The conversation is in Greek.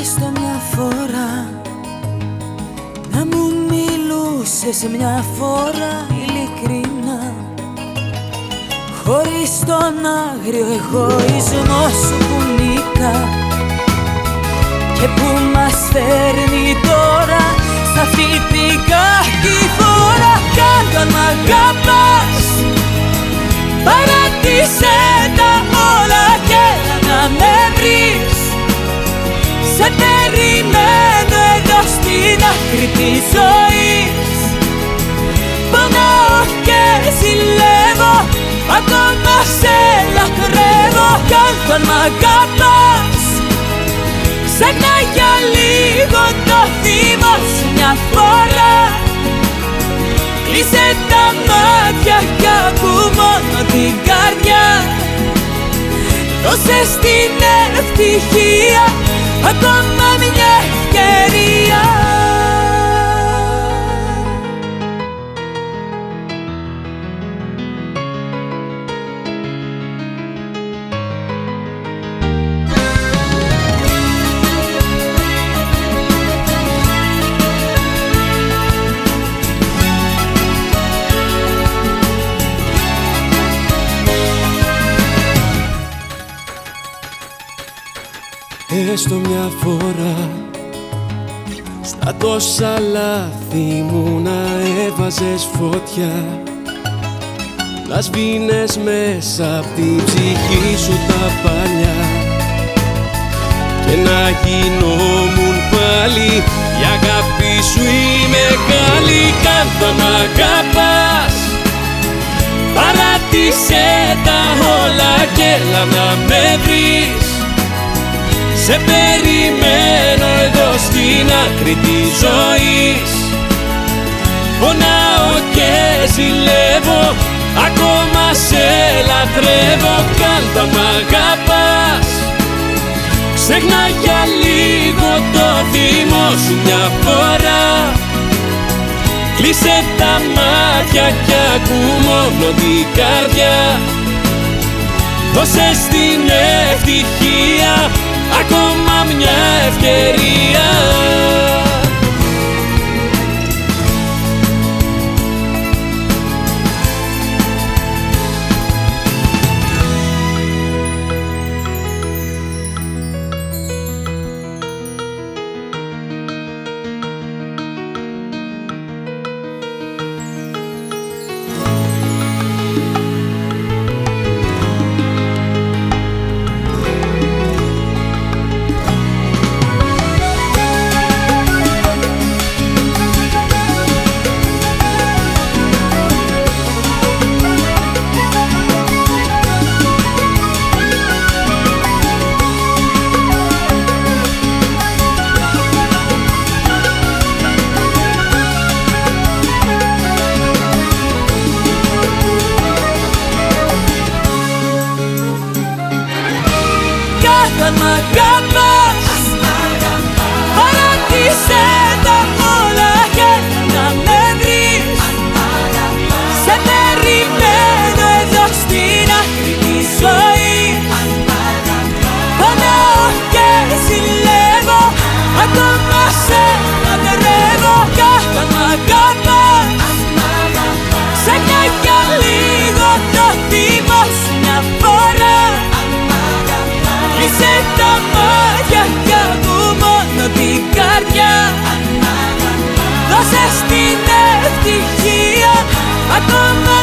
Εστω μια φορά. Να μου μιλούσες μια φορά ειλικρινά. Χωρίς τον άγριο εγωισμό σου που νίκα Και που μας φέρνει τώρα Σ' αυτή την κατηφόρα. Κάνω να άκρη της ζωής. Πονάω και ζηλεύω Ακόμα σε λατρεύω. Κι αν μ' αγαπάς. Ξέχνα για λίγο το θύμα σου μια φορά. Κλείσε τα μάτια κι ακού μόνο την καρδιά. Δώσε στην ευτυχία ακόμα μια Έστω μια φορά. Στα τόσα λάθη μου να έβαζες φωτιά. Να σβήνες μέσα απ' την ψυχή σου τα παλιά. Και να γινόμουν πάλι η αγάπη σου η μεγάλη Κάντα μ' αγαπάς. Παράτησέ σε περιμένω εδώ στην άκρη της ζωής. Πονάω και ζηλεύω Ακόμα σε λατρεύω Κάντα μ' αγαπάς. Ξέχνα για λίγο το θύμο σου μια φορά. Κλείσε τα μάτια κι ακού μόνο την καρδιά. Δώσε στην ευτυχία ακόμα μια ευκαιρία αν μ' αγαπάς. Παράτησέ τα όλα και να με βρεις. Σε περιμένω Άνοιξε τα μάτια κι ακού μόνο την καρδιά. Δώσε στην ευτυχία ακόμα